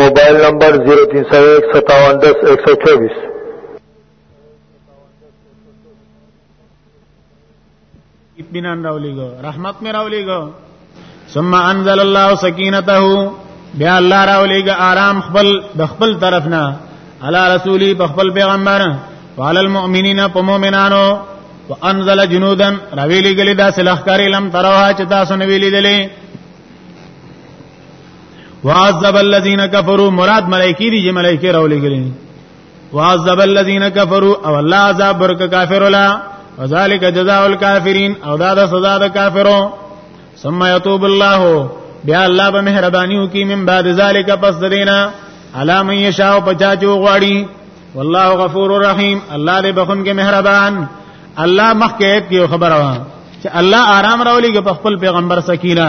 موبایل نمبر 03015710124 اطمینان راولېګو رحمت مې راولېګو ثم انزل الله سکینته بیا الله راولېګ آرام خپل د خپل طرف نه علی رسولی په خپل پیغمبر وعلى المؤمنین په مؤمنانو وانزل جنودا راویلې ګلې دا سلخکاری لم تروا چې تاسو نه ویلې دلې وعذب الذين كفروا مراد ملائکی دي چې ملائکه راولېګلې وعذب الذين كفروا او الله عذاب ورک کافر ولا وذلك جزاء الكافرين او دا د سزا د کافرو ثم يتوب الله بیا الله به مهرباني وکي من بعد ذلك پس دینا علا من یشاء پچا چو غواړي والله غفور رحیم الله دې بخون کې مهربان الله مخکې کې خبره وا چې الله آرام راولېږي په خپل پیغمبر سکینه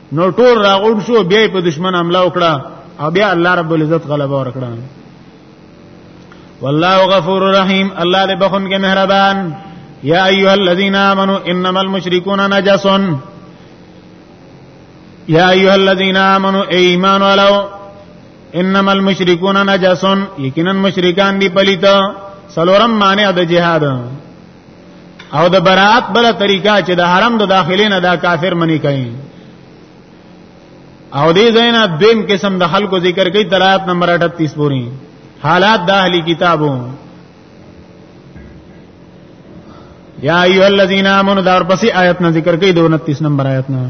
نو ټول راغون شو بیا په دشمن حمله وکړه او بیا الله رب العزت غلبه ورکړه والله غفور رحیم الله دې بخون کې مهربان یا ایها الذین آمنو انما المشرکون نجس یا ایها الذین آمنو ایمان ولو انما المشرکون نجس یقینا مشرکان دی پلیت سلورم معنی د جهاد او د برائت بل طریقه چې د حرم د داخلي نه دا کافر منی کوي او دې زینا دیم قسم د خلکو ذکر کوي درات نمبر 38 پوری حالات د اهلی کتابو یا ایو الذین آمنو دا ورپسې آیت نه ذکر کوي د 29 نمبر آیت نه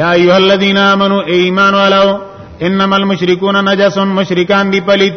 یا ایو الذین آمنو ایمان والو انما المشرکون نجس مشرکان دی پلیت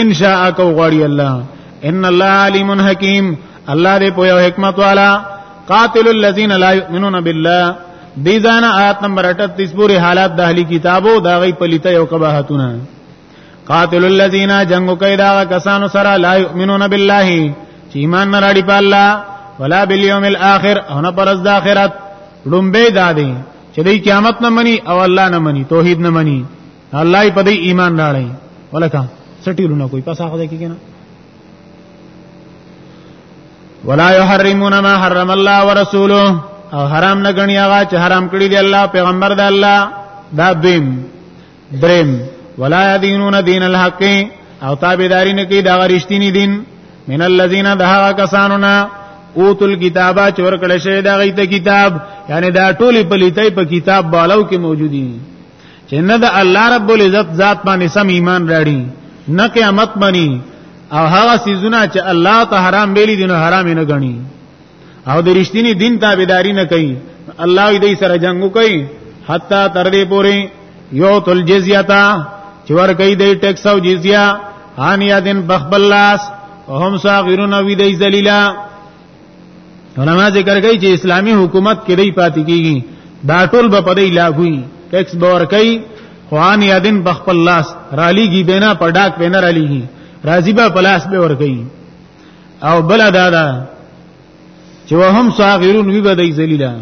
ان شاء کو غړی الله ان الله علیم حکیم الله دې په یو حکمت والا قاتل الذين لا يؤمنون بالله دې ځان آیات نمبر 38 پورې حالات د اهلی کتابو دا غي پلیته یو کباهتونه قاتل الذين جنگ کوي دا کسانو سره لا يؤمنون بالله چې ایمان نه راړي په الله ولا باليوم الاخر او نه پرز د اخرت لومبه دادي چې د قیامت نه مني او الله نه مني توحید نه مني الله په دې ایمان راړی ولکه سټیلونه کوئی پس هغه کې نه ولا يحرمون ما حرم الله ورسوله او حرام نه غنی هغه چې حرام کړی دی الله پیغمبر دی الله دا دیم دریم ولا يدينون دين الحق او تابعداري نه کوي دا رښتینی دین من الذين دها کسانو نه اوتل کتابا چور کړه شه دا غیته کتاب یعنی دا ټولی پلیتای په کتاب بالو کې موجودی چې نه د الله رب العزت ذات باندې سم ایمان راړي نه قیامت باندې او هغه سيزونه چې الله ته حرام ویلي دي نو حرام نه غني او د رښتینی دین تابعداري نه کوي الله دې سره جنگ کوي حتا تر دې پوري یو تل جزیتا چې ور کوي دې ټیکس او جزیه ان یادن بخبلاس وهم صاغرون وی دې ذلیلا علما ذکر کوي چې اسلامی حکومت کې دی پاتې کیږي دا ټول به پدې لاګوي ټیکس به ور کوي خوان یادن بخپل لاس رالیږي بنا پر ډاک بنا رالیږي راضی به پلاس به ور کوي او بل دا دا چې وهم صاغرون وی بدای ذلیلا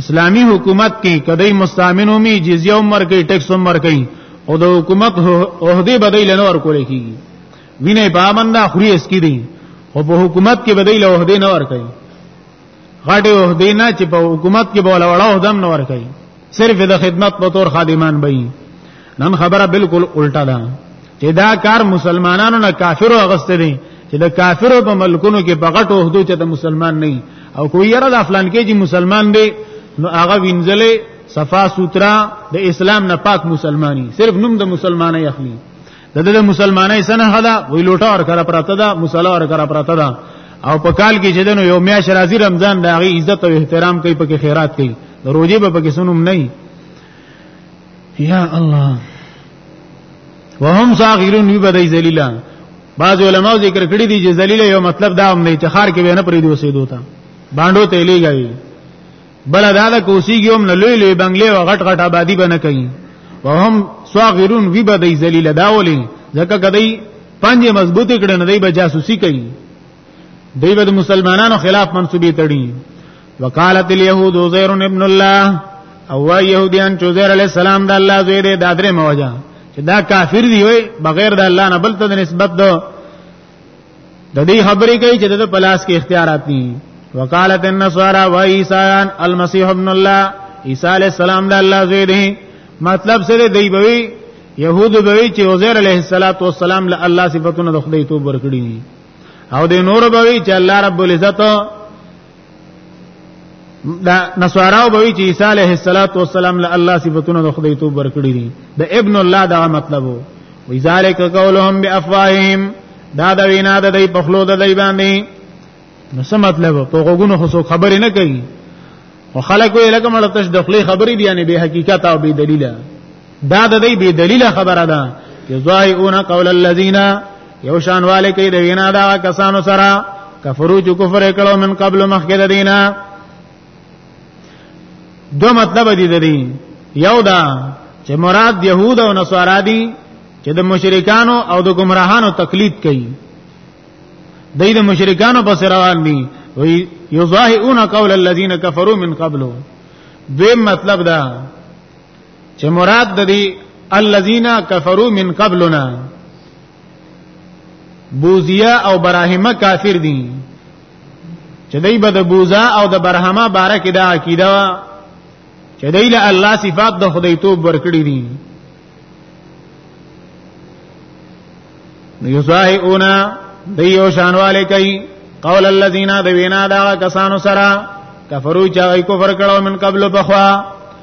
اسلامی حکومت کې کدی مستامنو می جزیه عمر کې ټیکس عمر کې او د حکومت عہده بدای لنور کولې کیږي وینه په امن دا خوري اس کې دي او په حکومت کې بدایله وحده نه ور کوي غاټه وحده نه چې په حکومت کې بوله وړه وحده نه ور کوي صرف د خدمت په تور خادمان به نن خبره بالکل الټه ده چې دا کار مسلمانانو نه کافرو اغسته دي چې د کافرو په ملکونو کې بغټ وحدو چې د مسلمان نه او کوی یره د افلان کې چې مسلمان دی نو هغه وینځلې صفا سوترا د اسلام نه پاک مسلمانی صرف نوم د مسلمانۍ اخلي د دې مسلمانای سنه خدا وی لوټه ور کرا پراته ده مصلا ور کرا پراته ده او په کال کې چې دنو یو میاش راځي رمضان دا غي عزت او احترام کوي پکې خیرات کوي روزي به پکې سنوم نه یا الله وهم صاغرون وی بدای ذلیلا بعض علما ذکر کړی دي چې ذلیل یو مطلب دا هم نه چې خار کې به نه پریدي وسیدو تا باندې ته لګایي بل دا د کوسیږي هم نه لوی لوی بنگلې او غټ غټ آبادی بنه کوي وهم صاغرون وی به دی ذلیل داولي ځکه کدی پنځه مضبوط کړي نه دی به جاسوسي کوي دی به مسلمانانو خلاف منسوبي تړي وقالت اليهود عزير ابن الله او يهوديان عزير عليه السلام د الله زوی دی دا درې موجه چې دا کافر دی وي بغیر د الله نه بل ته نسبت دو د دې خبرې کوي چې د پلاس کې اختیارات دي وقالت النصارى وعيسى المسيح ابن الله عيسى عليه السلام د الله زوی دی مطلب سره دی بوي يهود بوي چې عزير عليه السلام له الله صفاتونه د خدای توب ورکړي او د نور بوي چې الله رب العزت دا نصاراو به وی چې عیسی علیه السلام له الله صفاتونه د خدای توب ورکړي دي د ابن الله دا مطلب وو وی ذالک قولهم بافواههم دا د وینا د دی په خلو د دی باندې نو څه مطلب په غوګونو خو څوک خبرې نه کوي او خلک وی لکه مړه تش د خلی خبرې دی یعنی به حقیقت او به دلیل دا د دې بی دلیل خبره ده یضایعون قول الذین یو شان والے کوي د وینا دا کسانو سره کفرو چې کفر کړو من قبل مخکې د دینه دو مطلب دي د دې یو دا چې مراد يهود او نصارا دي چې د مشرکانو او د گمراهانو تقلید کوي د دې مشرکانو په سر روان دي وي یظاهئون قول الذين كفروا من قبل دویم مطلب دا چې مراد د دې الذين كفروا من قبلنا بوزیا او براهمه کافر دي چې دای به د بوزا او د برهما باره کې دا عقیده چې دای له الله صفات د خدای توب ورکړي دي یصاحونا دیو شانواله کوي قول الذين دوینا دا کسانو سره کفرو چا کوي کفر کړو من قبل بخوا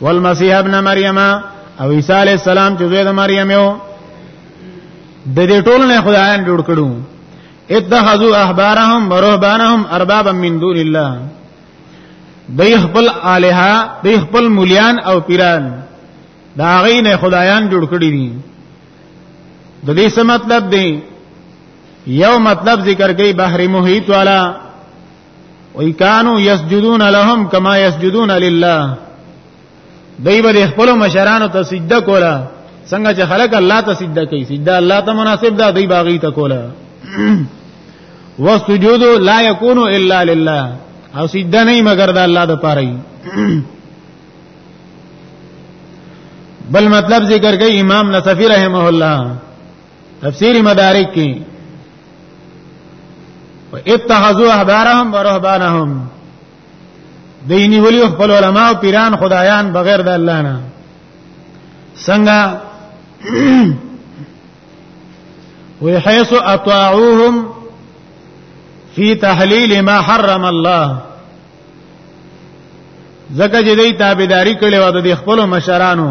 والمسيح ابن مریم او عیسی علی السلام چې زوی د مریم یو د دې ټول نه خدایان جوړ کړو اتخذوا احبارهم ورهبانهم اربابا من دون الله دی خپل الها دی خپل مليان او پیران دا غي نه خدایان جوړ کړی دي د دې څه مطلب دی یو مطلب ذکر کوي بحر محیط والا وای کانو یسجدون لهم کما یسجدون لله دای به خپل مشرانو ته سجده کوله څنګه چې خلک الله ته سجده کوي سجده الله ته مناسب ده دای باغی ته کوله والسجود لا يكون الا لله او سجده نه مگر د الله د پاره بل مطلب ذکر کوي امام نصفی رحمه الله تفسیر مدارک کې اتخذوا احبارهم ورهبانهم دینی ولی خپل علما او پیران خدایان بغیر د الله نه څنګه وی حيث اطاعوهم فی تحلیل ما حرم الله زکه چې دوی تابعداري کړې و د خپل مشرانو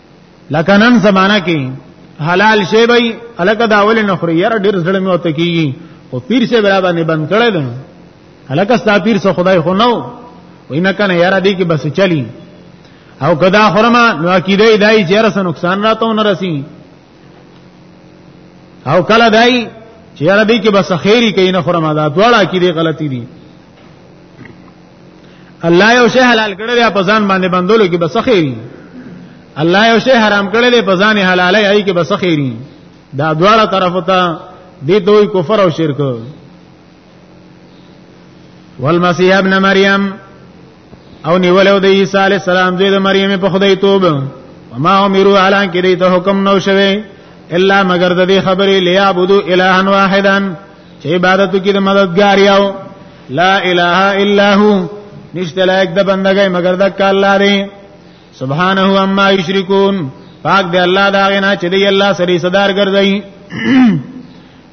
لکه نن زمانہ کې حلال شی وي الکه دا اول نه خوري یاره ډیر زړه مې وته کیږي او پیر شه برابر باندې بند کړی دی الکه ستا پیر څه خدای خو نو وینا کنه یاره دې کې بس چلی او کدا خرما نو عقیده دای چې یاره څه نقصان راته نه رسی او کله دای چې یاره دې کې بس خیری کوي نه خرما دا دواړه عقیده غلطی دي الله یو شی حلال کړی دی په ځان باندې بندولو کې بس خیری الله یو شی حرام کړی دی په ځان حلالای ای کې بس خیری دا دواړه طرف ته دی دوی کفر او شرک والمسیح ابن مریم او نیولو د عیسی علی السلام زوی د مریم په خدای توب وما امروا علی ان کړي ته حکم نو شوه الا مگر د دې خبرې لیعبدو الها واحدا چې عبادت کې د مددگار یو لا اله الا هو نشته لایک د بندګۍ مگر د الله دی سبحانه و عما یشرکون پاک دی الله دا غنا چې دی الله سری صدر ګرځي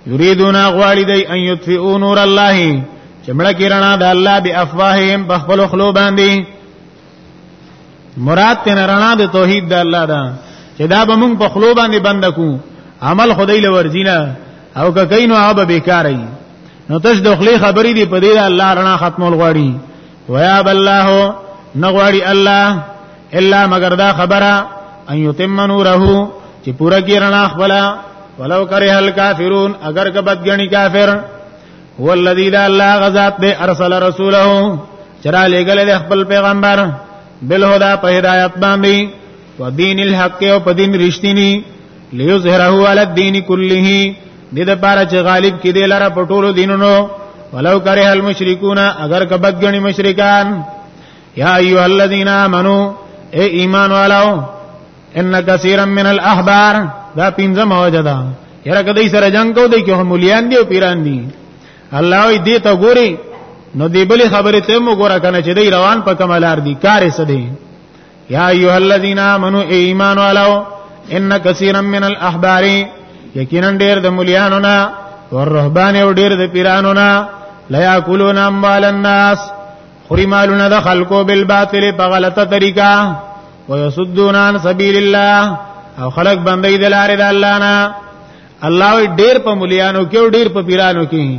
یریدون غواړي دی ان یطفئو نور الله چې مړه کیرنا د الله به افواههم په خپل خلو باندې مراد تن رڼا د توحید د الله دا چې دا به موږ په خلو باندې بند کو عمل خدای لور جینا او که کینو هغه به بیکارای نو تاسو د خلی خبرې دی په دې الله رڼا ختمول غواړي ويا بالله نغواړي الله الا مگر دا خبره ان يتم نوره چې پورا کې رڼا خپل ولو کرے الکافرون اگر که بدګنی کافر هو الذی لا الله غزاد دے ارسل رسوله چرا لګل د خپل پیغمبر بل هدا په هدایت باندې و دین الحق او په دین رښتینی لیظهره علی الدین کله دې د پاره چې غالب کې دې لره په ټولو دینونو ولو کرے المشرکون اگر کبد غنی مشرکان یا ایو الذین آمنو اے ایمان والو ان کثیرا من الاحبار دا پینځه موجدا یره کدی سره جنگ کو دی کې هم مليان دی او پیران دی الله دې ته ګوري نو دې بلی خبره ته مو ګوره کنه چې دی روان په کمالار دی کارې سدي یا ایها الذین آمنو ایمان ولو ان کثیرا من الاحبار یقینا ډیر د مليانو نه او رهبان او ډیر د پیرانو نه لا یاکلون اموال الناس خوري مالونه د خلکو بالباطل په غلطه طریقه ويصدون عن سبيل الله او خلق بندي د لارې د الله نه الله ډیر په مليانو کې ډیر په پیرانو کې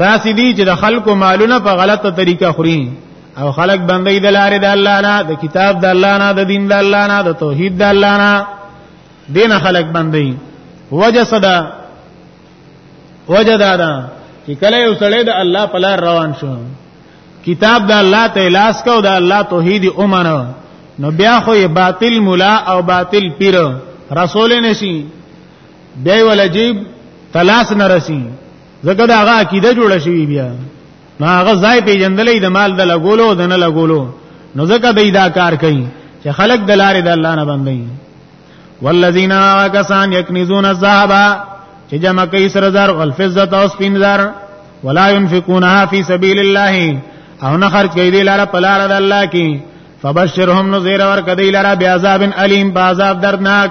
دا سدي چې د خلکو مالونه په غلطه طریقه خوري او خلک بندي د لارې د الله نه د کتاب د الله نه د دین د الله نه د توحید د الله نه دین خلک بندي وجه صدا وجه دا ده چې کله یو سړی د الله په لار روان شو کتاب د الله ته لاس کو د الله توحید اومنه نو بیا خو یې باطل مولا او باطل پیر رسول نشي بیا ولجیب تلاس نرسي زګه دا هغه عقیده جوړ شي بیا نو هغه ځای پیجندلې د مال د لګولو د نه لګولو نو زګه د دا کار کوي چې خلق د لارې د الله نه باندې والذین کسان یکنزون الذهب چې جمع کوي سره زر او الفزه او سپین زر ولا ينفقونها في سبيل الله او نه خرج کوي د لارې په لار د الله کې فبشرهم نذير ور کدی لرا بیاذاب الیم بازاب دردناک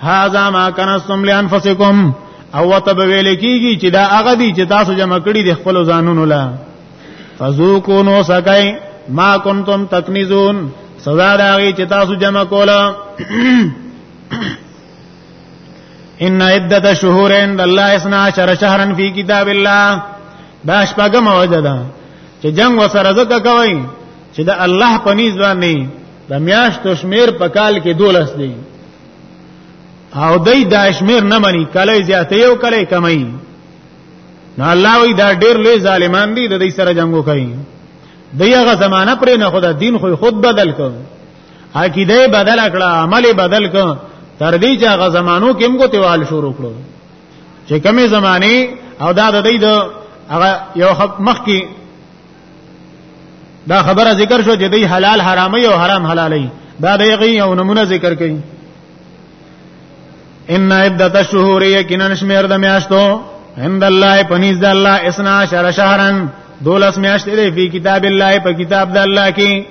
هاذا ما کنستم لانفسکم او وتبویل کیږي چې دا هغه دي چې تاسو جمع کړي د خپل ځانونو لا فذوقوا نو سکای ما کنتم تکنزون سزا دا غي چې تاسو جمع کولا ان عدت شهور عند الله 12 شهرا فی کتاب الله دا شپږم وجه ده چې جنگ وسره زکه کوي چې د الله پنيز باندې د میاشتو شمیر په کال کې دولس دی او دای داشمیر نه مني کله زیاتې او کله کمای نو الله وی دا ډیر لوی ظالمان دي د دې سره جنگو کوي دغه زمانہ پر نه خدا دین خو خود بدل کړ عقیده بدل کړه عمل بدل کړه تر دې چې هغه زمانو کې موږ تیوال شروع کړو چې کمی زمانه او دا د دې د هغه یو مخ کې دا خبره ذکر شو چې دی حلال حرامي او حرام حلالي دا دغه یو نمونه ذکر کړي ان عدت الشهور یقینا شمیر د میاشتو عند الله پنیز د الله اسنا شهر شهرن دولس میاشت دی په کتاب الله په کتاب د الله کې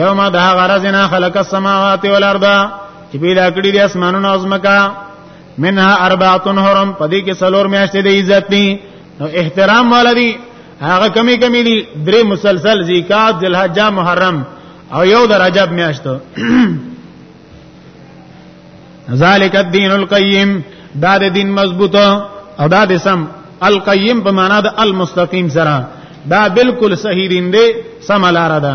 یوم د غرزنا خلق السماوات والارض چې پیدا کړی د اسمانونو او زمکا منها اربعه حرم پدې کې څلور میاشتې د عزت دي نو احترام والا دي هغه کمی کمی دي درې مسلسل زکات ذلحجه محرم او یو د رجب میاشتو ذالک الدین القیم دا د دین مضبوطه او دا د سم القیم په معنا د المستقیم سره دا بالکل صحیح دین دی سم لار ده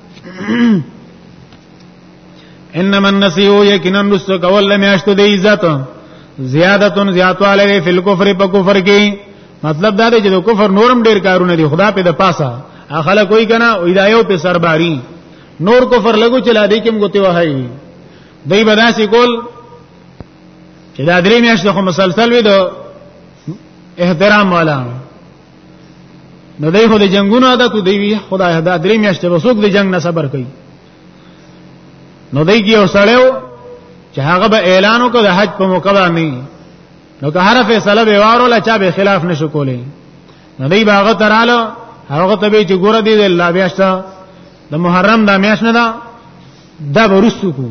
انما النسیو یقینا رسو کول لم یاشتو دی عزت زیادتون زیاتواله دی فل کفر په کفر کې مطلب دا دی چې د کفر نورم ډیر کارونه دي خدا په د پاسه اخلا کوئی کنه ایدایو په سرباری نور کفر لګو چلا دی کوم ګوتې وهایي دای بداسي کول چې دا درې میاشتې خو مسلسل وي د احترام والا نو دای خو د جنگونو عادت دی وی خدای دا درې میاشتې وسوک د جنگ نه صبر کوي نو دای کی اوسړیو چې هغه به اعلان وکړ د حج په موقع باندې نو که هر فیصله به وارو لا چا به خلاف نشو کولای نو دای باغ تراله هغه ته به چې ګور دی د الله بیاشتا د محرم د میاش نه دا دا ورستو کو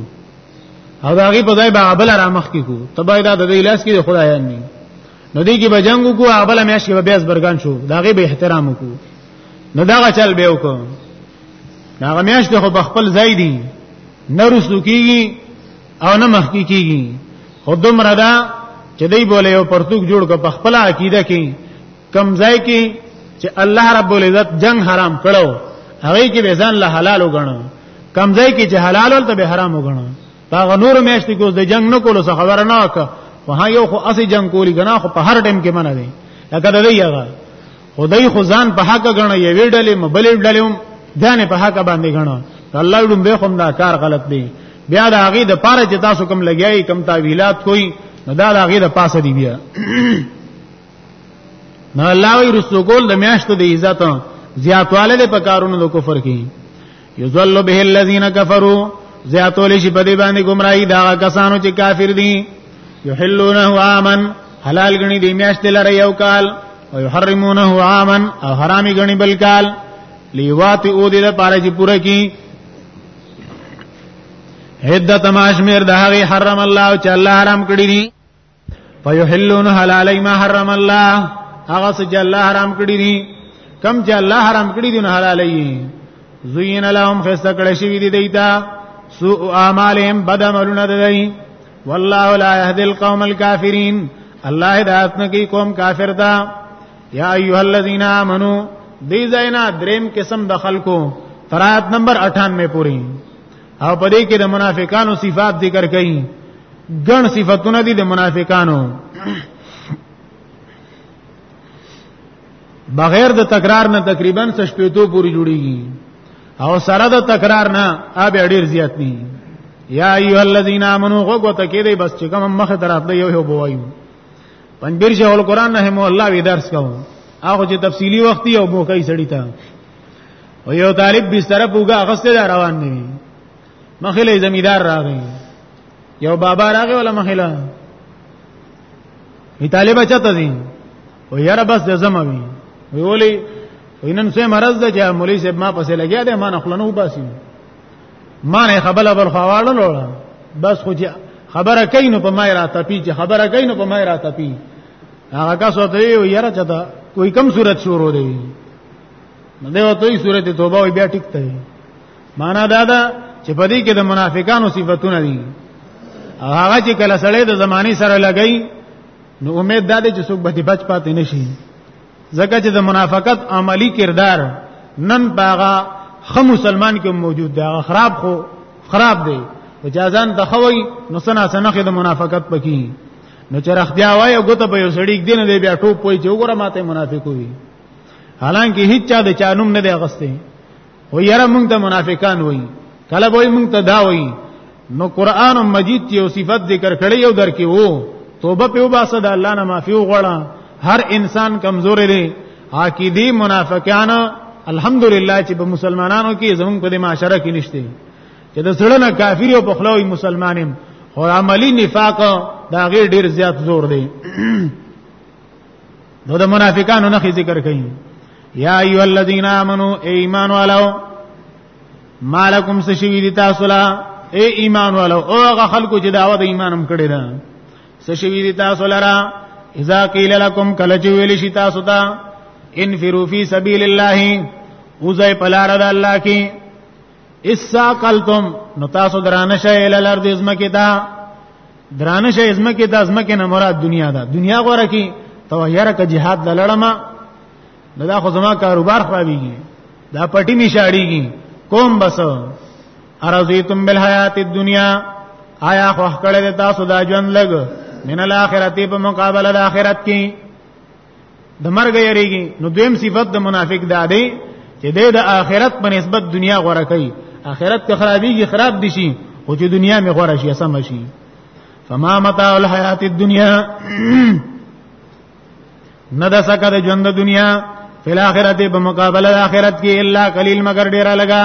او دا غي په ځای به بل را مخ کی کو تبای دا د لاس کې خدای نه نو دی کې به جنگ کو ابل میاش کې به بیاس برګان شو داغه به احترام کو نو دا چل به وکړو هغه میاش ته خو بخپل ځای دی نه رسو کیږي او نه مخ کیږي خودم ردا چې دی بوله یو پرتوک جوړ کو بخپل عقیده کې کم ځای کې چې الله رب العزت جنگ حرام کړو هغه کې به ځان له حلال وګڼو کم ځای کې چې حلال ول ته به حرام وګڼو دا نور میاشتې کوز د جنگ نه کولو څه خبره نه وکړه وه یو خو اسی جنگ کولی کنه خو په هر ټیم کې منه دی لکه دا دی هغه خدای خو ځان په حق غنه یې ویډلې مبلې ویډلې ځان په حق باندې غنه الله وډم به کوم دا کار غلط دی بیا دا هغه د پاره چې تاسو کوم لګیای کوم تعویلات کوئی نو دا هغه د پاسه دی بیا نو الله وی رسول د میاشتو د عزت زیاتواله د پکارونو د کفر کې یذل به الذین کفروا زیاتول شي په دې باندې گمراهي دا کسانو چې کافر دي یحلونه عامن حلال غني دی میاشت لره یو کال او یحرمونه عامن او حرامي غني بل کال لیوات او دې لپاره چې پوره کی هدت ماشمیر د هغه حرم الله چې الله حرام کړی دي فیحلون حلال ما حرم الله هغه څه چې الله حرام کړی دي کم چې الله حرام کړی دي نه حلال یې زین لهم خسته کړی شوی دی دیتا سوء اعمالهم بد عملونه دی والله لا يهدي القوم الكافرين الله هدایت نه کوي قوم کافر دا یا ایها الذین آمنو دی زینا دریم قسم د خلکو فرات نمبر 98 پوری او په دې کې د منافقانو صفات ذکر کړي ګڼ صفاتونه دي د منافقانو بغیر د تکرار نه تقریبا سشپېتو پوری جوړیږي او سره د تکرار نه اب ډیر زیات دي یا ایو الذین آمنو غوګو ته کې دی بس چې کوم مخه دراتله یو یو بوایو پنځبیر شه القرآن نه مو الله وی درس کوم هغه چې تفصیلی وخت یو مو کوي سړی ته او یو طالب بستر پوګه غسته دا روان دی مخله زمیدار راغی یو بابا راغی ولا مخله ای طالب چاته دی او یاره بس د زموي وی ولی وینن سه مرز ده چې مولوی صاحب ما پسې لګیا دی ما نه خلنو باسي ما نه خبره بل خواړه لوړه بس خو چې خبره کین په ما را تپی چې خبره کین په ما را تپی هغه کا سوته یو یاره چاته کوئی کم صورت شروع دی نو دی وته یې سورته توبه وی بیا ټیک ته معنا دا ده چې په دې کې د منافقانو صفاتونه دي او هغه چې کله سړی د زماني سره لګی نو امید ده چې څوک به دې بچ پاتې نشي ځکه چې د منافقت عملی کردار نن باغا خ مسلمان کې موجود دی هغه خراب خو خراب دی او جازان د خوي نو سنا سنخه د منافقت پکې نو چې رختیا وای او ګوت په یو سړی کې نه دی بیا ټوپ پوي چې وګوره ماته منافق وي حالانکه هیڅ چا د چانوم نه دی غسته و یره مونږ ته منافقان وای کله به مونږ ته دا وای نو قران مجید یو صفت ذکر کړی یو درکې وو توبه په وباسه د الله نه معافي وغواړه هر انسان کمزور دی عقیدی منافقان الحمدلله چې په مسلمانانو کې زمونږ په معاشره کې نشته چې د سړی نه کافر او په خلوی مسلمانیم خو عملی نفاق دا غیر ډیر زیات زور دی نو د منافقانو نه ذکر کړي یا ایو الذین آمنو ایمان والو مالکم سشوی دی تاسو لا ای ایمان والو او هغه خلکو چې داوا د ایمانم کړی دا سشوی دی تاسو لرا اذا قیل لكم کله چې ویل شي تاسو ته انفروا فی سبیل الله اوځي پلار د الله کې اساقلتم نو تاسو درانه شئ ال الارض ازمکه دا درانه شئ ازمکه دا ازمکه نه مراد دنیا دا دنیا غوړه کی تو یره ک جهاد لړم نو دا خو زما کاروبار خرابېږي دا پټی می شاړېږي کوم بس ارزیتم بالحیات الدنیا آیا خو کړه تاسو دا ژوند لګ من الاخرته په مقابله د اخرت کې د مرګ یریږي نو دویم صفت د منافق دا دی چې د آخرت په نسبت دنیا غوړه کوي آخرت که خرابېږي خراب دي شي او چې دنیا مې غوړه شي سم شي فما متاع الحیات الدنیا ندا سکه د ژوند دنیا فل اخرت په مقابله د اخرت کې الا قلیل مگر ډیره لگا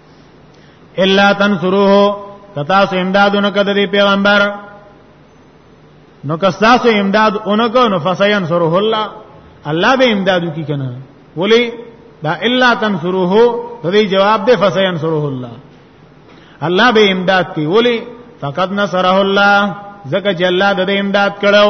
الا تنصروه کتا سو امداد نو کده دی پیغمبر نو کستا سو امداد اونکو نو فسین سره الله الله به امدادو کی کنه ولی دا الا تنصروه د دې جواب دی فسین سره الله الله به امداد کی ولی فقد نصره الله زکه چې الله د امداد کړو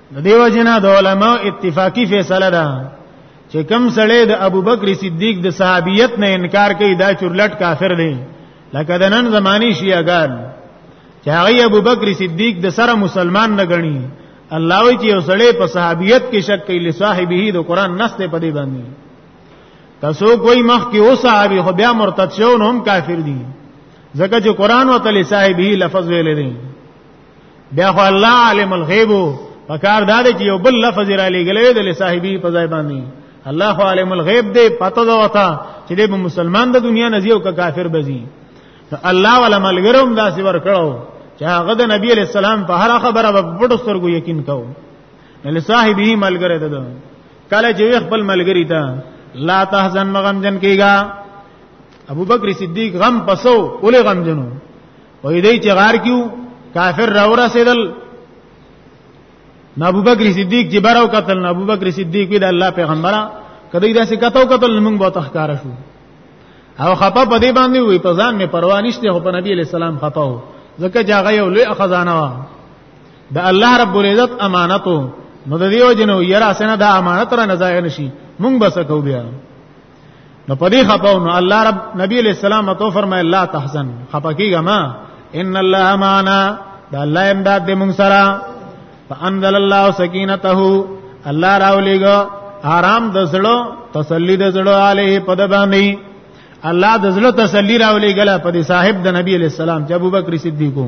د دیو جنا د علماء اتفاقی فیصله ده چې کم سړی د ابوبکر صدیق د صحابیت نه انکار کوي دا چورلټ کافر دی لکه د نن زمانی شیعاګان چې هغه ابوبکر صدیق د سره مسلمان نه غني الله وی چې یو سړی په صحابیت کې شک کوي لصاحبه د قران نسته په دی باندې تاسو کوئی مخ کې او صحابي خو بیا مرتد شو نو هم کافر دي ځکه چې قران وتلی صاحبه لفظ ویل دي بیا خو الله عالم الغیب پکار دا دی چې یو بل لفظ را لګلې د لصاحبي په ځای باندې الله خو عالم الغیب دی پته دا وتا چې د مسلمان د دنیا نه یو کافر بزي الله ولا ملګروم داسې ور کړو چې هغه د نبی علی السلام په هر خبره په پټو سترګو یقین کو نل صاحبې ملګری ده کله چې خپل ملګری ته لا تحزن مغم جن کیگا ابو بکر صدیق غم پسو اولی غم جنو وې دې چې غار کیو کافر را ورسېدل نبو بکر صدیق چې بارو قتل نبو بکر صدیق وی د الله پیغمبره کدی داسې کتو قتل موږ به تخکار شو او خپه په دې باندې وی په ځان می پروا نشته خو په نبی علی السلام خپه وو ځکه چې هغه یو لوی خزانه و د الله رب العزت امانتو نو د دیو جنو یرا سنه دا امانت را نه ځای نشي مونږ بس کو بیا نو په دې خپاو نو الله رب نبی علیہ السلام تو فرمای الله تحزن خپکیګه ما ان الله معنا دا الله امداد دې مونږ سره فانزل الله سکینته الله راولېګو آرام د زړه تسلی د زړه علیه په دبانی الله د زړه تسلی راولېګل په دې صاحب د نبی علیہ السلام چې ابوبکر صدیقو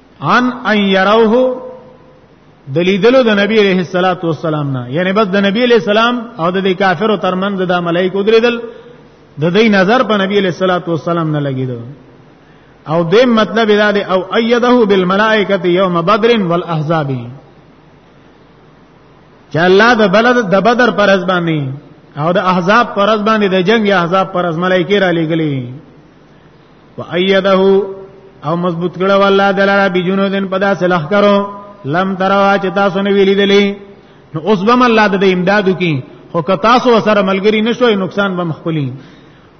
ان ان يروه دلیدلو د نبی علیہ الصلات والسلام نه یعنی بس د نبی علیہ السلام او د کافرو ترمنځ د ملائکه درېدل د دې نظر په نبی علیہ الصلات والسلام نه لګیدو او دې مطلب دا دی او ايده بالملائکه یوم بدر والاحزاب چې الله د بلد د بدر پر ځ باندې او د احزاب پر ځ باندې د جنگ احزاب پر ځ ملائکه را لګلې وایده او مضبوط کړه والله دلاره بجنودن پدا سلخ کرو لم تروا چې تاسو نه ویلې دلی نو اوس بم الله د امدادو کی خو که تاسو سره ملګری نشوي نقصان بم خپلی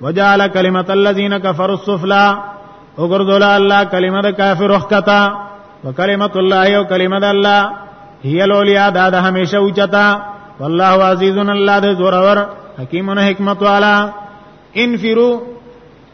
وجعل کلمت الذين كفروا السفلى وګرځول الله کلمه د کافر وخته وکلمت الله او کلمه د الله هي الاولیا دا د همیشه اوچتا والله عزیز الله د زورور حکیم حکمت والا انفروا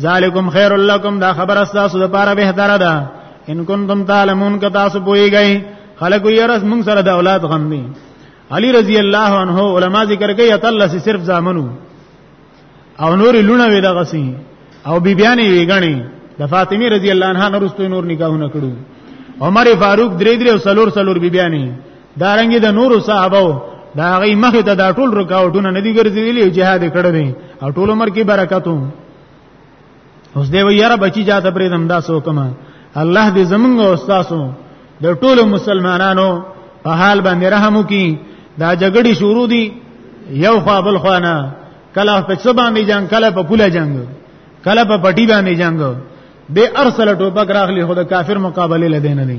ذالکم خیر لکم دا خبر استاسو د پاره بهتره ده ان کنتم تعلمون که تاسو پوهیږئ خلق یې رس موږ سره د اولاد غم نه علی رضی الله عنه علما ذکر کوي اتلس صرف زامنو او نور لونه وی دغه سي او بیبیانې وی غني د فاطمه رضی الله عنها نورستو نور نکاحونه کړو عمر فاروق درې درې او سلور سلور بیبیانې دارنګ د نور صحابه دا غي مخ ته دا ټول رکاوټونه ندي ګرځېدلي او جهاد کړی او ټول عمر کې برکتو اوس دی وی یاره بچی جاته پرې دم دا سو کما الله دې زمونږ او تاسو د ټولو مسلمانانو په حال باندې رحم وکي دا جګړې شروع دي یو خوا بل خوا نه کله په څه باندې جنگ کله په پوله جنگ کله په پټی باندې جنگ به ارسل ټوپک راخلی خود کافر مقابله لدین نه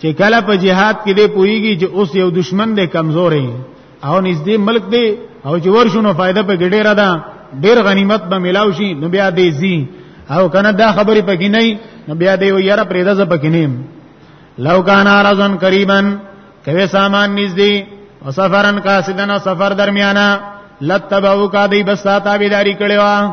چې کله په جهاد کې دی پويږي چې اوس یو دشمن دی کمزورې او نږدې ملک دی او چې ورشونو فائدہ په ګډه را ده ډېر غنیمت به ملاو شي نو بیا دې زی او کنه دا خبرې پکې نه نو بیا دې یاره پرېدا ز پکې نیم لو کان ارزن قریبا کوي سامان نږدې او سفرن قاصدن او سفر درمیانا لتبعو کا دی بس ساته بيداری کړي وا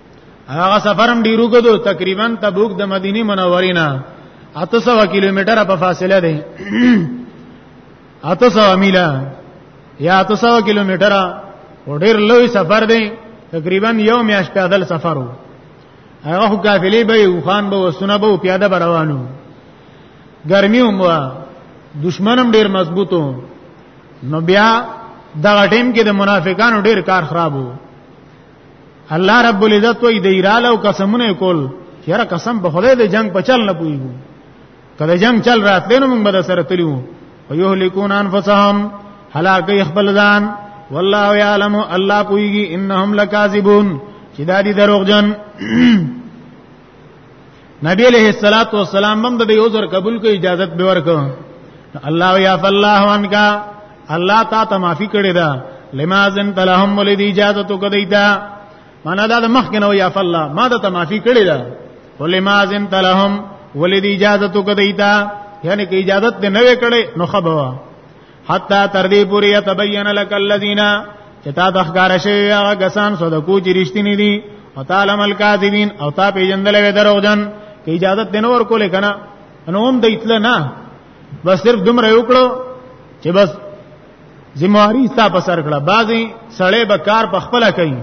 هغه سفرم ډیرو کدو تقریبا تبوک د مدینه منورې نه 800 کیلومتر په فاصله ده 800 میله یا 800 کیلومتر ډیر لوی سفر دی تقریبا یو میاشت پیادل سفر وو هغه خو قافلې به یو خان به وسونه به پیاده روانو ګرمي هم وا دشمنم ډیر مضبوطو نو بیا دا ټیم کې د منافقانو ډیر کار خراب وو الله رب العزت وی دی رااله او قسمونه کول یاره قسم په خدای د جنگ په چل نه پویو کله جنگ چل راتلې نو موږ به سره تلیو او یهلکون انفسهم هلاک خپل ځان والله یعلم الله پویږي انهم لکاذبون چې دا دي دروغجن نبی علیہ الصلات والسلام هم د عذر قبول کو اجازه به ورکو الله یا فالله عنکا الله تا ته معافی کړی دا لما زن تلهم ولید اجازه تو کدی دا معنا دا مخ کنه یا فالله ما د ته معافی کړی دا ولما زن تلهم ولید اجازه تو کدی دا یعنی که اجازه دې نه وکړي نو خبره حتا تر دې پورې تبین لك الذين چې تا د ښکار شوی هغه کسان سو د کوچ رښتینی دي او تعالی مل کاذبین او تا په جندل وی دروغجن کی اجازه تنور کولې کنه نو هم د اتل نه بس صرف دومره یو کړو چې بس ذمہواری ستا په سر کړه بعضی سړی به کار په خپل کوي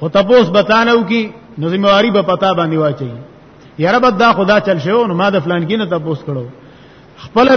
او تپوس بتانو کی نو ذمہواری به پتا باندې واچي یاره بد دا خدا چل شو نو ما د فلان کې نه تپوس کړو خپل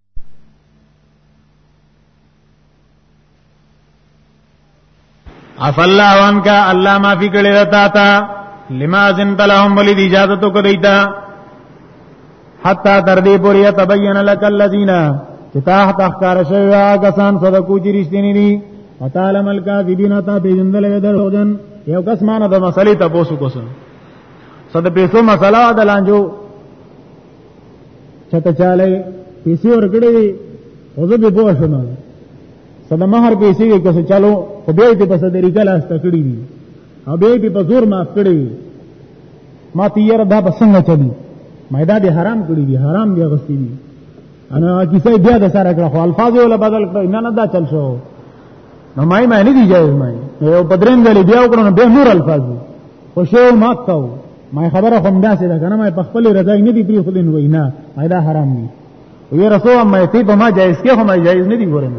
اف الله وانک الله معافي کړی رتا تا لما زنت لهم ولید اجازه تو کړی تا حتا تر دې پورې تبین لك الذين کتاه تخکار شوی کسان صدقو چې رښتینی دي وتعالم الکاذبین تا پیجندل دروغجن یو کس مانه د مسلې تاسو کوسه صد پیسو مسله د لانجو چته چاله پیسې ورګړې خو زه به بوه شوم صد مہر پیسې کې کس چالو خو به دې په صدرې کله است کړی دي او به دې په زور معاف کړی ما تیر دا بسنګ چلی ما دا دې حرام کړی دي حرام دی غستی دي انا کیسه بیا د سره کړه خو الفاظ ولا بدل کړ نه نه دا چل شو نو مای معنی دی جایز مای یو بدرنګ بیا وکړو نو به نور الفاظ دی خوشو ما کو ما خبره هم داسې ده کنه ما په خپل رضا نه دی پری خلین وینا ما دا حرام دی وی رسول ما تی په ما جایز کې هم جایز نه دی ګورم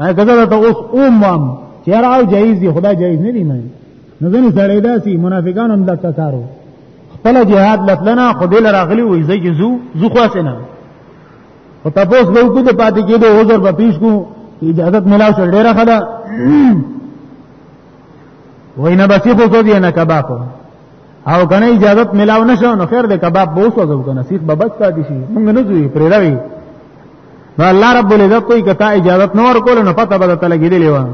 ما کزه ته اوس اومم چیر او جایز دی خدا جایز نه دی ما نه ځنی سړی داسې منافقان هم دا کارو خپل جهاد لفلنا خدای لراغلی وی زې جزو زو خاصنه او تاسو به کو ته پاتې کېدو عذر به پیش کو اجازه ملاو شو ډیره خدا وینا بسی خو سوځي نه کباب او کنه اجازه ملاو نشو نو خیر دې کباب به وسوځو کنه سیخ به بچ پاتې شي موږ نه ځوی پرې راوي نو الله رب العزت کوئی کتا اجازه نور کول نو پته به ته لګیدلې و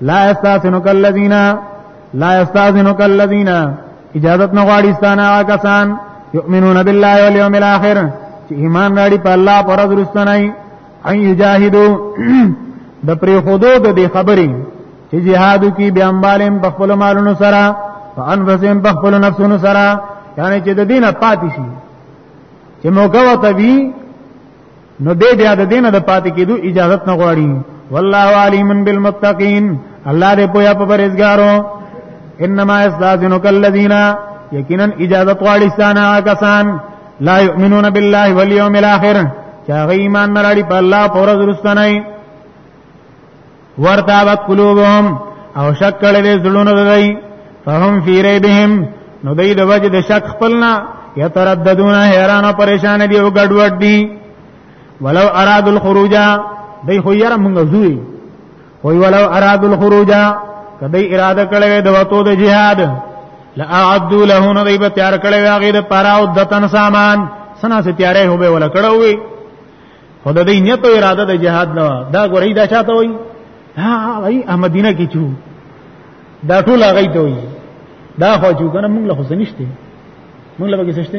لا استاذنک الذین لا استاذنک الذین اجازه نه غواړي ستانه کسان یؤمنون بالله والیوم الاخر چې ایمان راړي په الله پر ورځ رسنای ان یجاهدو د پری خودو د دې خبرې چې جهادو کې بیا مالم په خپل مالونو سره په انفسهم په خپل نفسونو سره یعنی چې د دینه پاتې شي چې موګه وته وی نو دې بیا د دینه د پاتې کېدو اجازه نه غواړي والله علیم بالمتقین الله دې پویا په پرېزګارو انما استاذنک الذین یقینا اجازه غواړي ستانه کسان لا یؤمنون بالله والیوم الاخر چا غی ایمان نه لري په الله پر ورځ رستنه ورتا وقلوبهم او شک کړي دې زړونه دوی فهم فی ریبهم نو دوی د وجه د شک خپلنا یترددون حیران او پریشان دي او ګډوډ دي ولو اراد الخروج دوی خو یې موږ زوی وی ولو اراد الخروج کدی اراده کړی د وتو د جهاد لاعدوا له نبی به تیار کړی هغه د پراو دتن سامان سنا سي تیارې هوبه ولا کړه وی خو د دې نیت او اراده د جهاد نه دا ګورې دا چاته وای ها وای احمدینه کې چو دا ټول هغه ته وای دا خو جو کنه موږ له خو زنيشته موږ له بګی سشته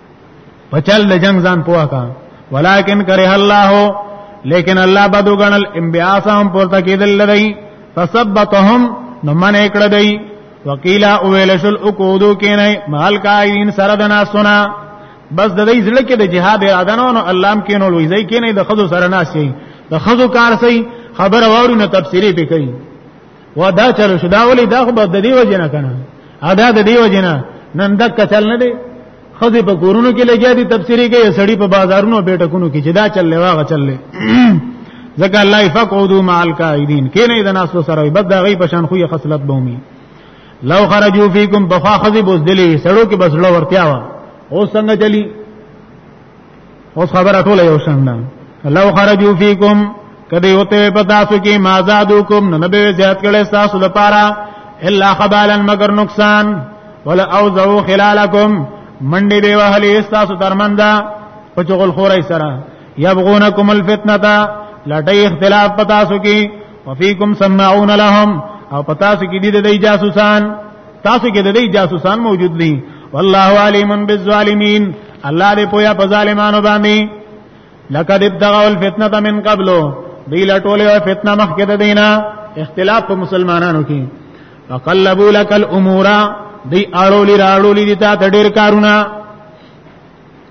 په چل د جنگ ځان پوها کا ولکن کرے الله لیکن الله بدو غنل انبیاسهم پورته کېدل لدی فثبتهم نو من اکړه دی وکیلا اویل شل اقودو کینه مال کاین سره د ناسونه بس د دې ځل کې د جهاد اراده نه نو الله هم کینو لوی ځای کینه د خزو سره ناسي د خزو کار سي خبر ووري نو تفسیری به کوي و دا چلو شو دا ولې دا خو د دې وجه نه کنه ادا د دې وجه نه نن دک چل نه دی خزه په کورونو کې لګیا دي تفسیری کې سړی په بازارونو بیٹکونو کې جدا چل له واغه چل له ځکه الله فقعدوا مع القائدين کې نه د ناس سره وي بد غي په شان خو یې خصلت بومي لو خرجوا فيكم بخوا خزه بوز دلی سړو کې بس لو ورتیا وا او څنګه چلی اوس خبره ټوله یو شان ده لو خرجو فیکم کدی وته په تاسو کې ما زادوکم نو نبی زیات کړي تاسو لپاره الا خبالا مگر نقصان ولا اوزو خلالکم منډي به وهلي تاسو ترمندا په چغل خورای سره یبغونکم الفتنه لټي اختلاف پتا سو کی وفيکم سمعون لهم او پتا سو کی دي د جاسوسان تاسو کې د دې جاسوسان موجود دي والله علیم بالظالمین الله دې پویا په ظالمانو باندې لقد ابتغوا الفتنه من قبل دی لټولې فتنه مخکې د دینه اختلاف په مسلمانانو کې فقلبوا لك الامور دی اړولې راړولې دي تا ډېر کارونه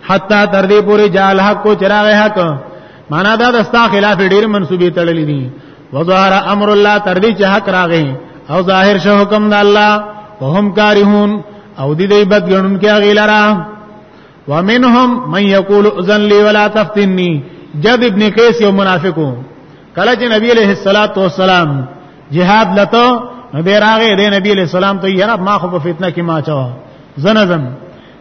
حتا تر دې پورې جال حق کو چراغ حق معنا دا د ستا خلاف ډیر منسوبې تړلې دي وظهر امر الله تر دې چې حق راغی او ظاهر شو حکم د الله وهم کارهون او دې دې بد غنون کې غیلرا ومنهم من یقول اذن لي ولا تفتني جد ابن قیس یو منافقو کله چې نبی علیہ الصلات والسلام jihad لته نو به راغې دې نبی علیہ السلام ته یاره ما خو په فتنه کې ما چا زنه زن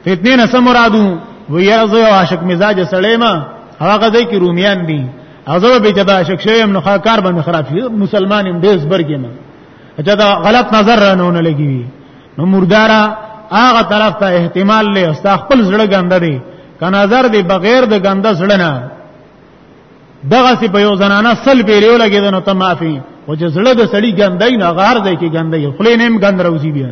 فتنه نه سم مرادو وی زه یو عاشق مزاج سړی ما هغه ځای کې رومیان دي ازو به جدا عاشق شوم نو کار باندې خراب شي مسلمان هم دې زبرګې ما اچھا دا غلط نظر رانه نه لګي نو مردارا هغه طرف ته احتمال لې استا خپل زړه ګنده دی که نظر دی بغیر د ګنده زړه نه دغه سی په یو زنانه سل پیریو لګیدل نو ته معافي او چې زړه د سړی ګندای نه غار دی کې ګندای خلې نیم ګند روزي بیا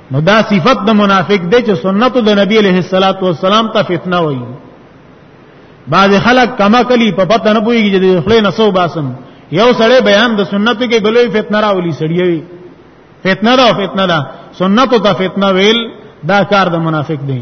نو دا صفت د منافق دی چې سنت د نبی علیه الصلاۃ والسلام ته فتنه وایي بعض خلک کما کلی په پته نه پويږي چې خپل نسو باسم یو سړی بیان د سنت کې بلوي فتنه راولي سړی وي فتنه دا فتنه دا سنت ته فتنه ویل دا کار د منافق دی